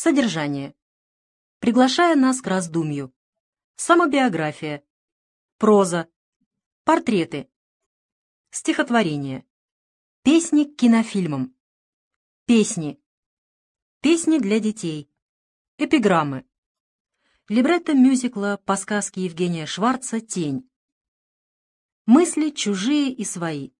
Содержание. Приглашая нас к раздумью. Самобиография. Проза. Портреты. Стихотворение. Песни к кинофильмам. Песни. Песни для детей. Эпиграммы. Либретто мюзикла по сказке Евгения Шварца «Тень». Мысли чужие и свои.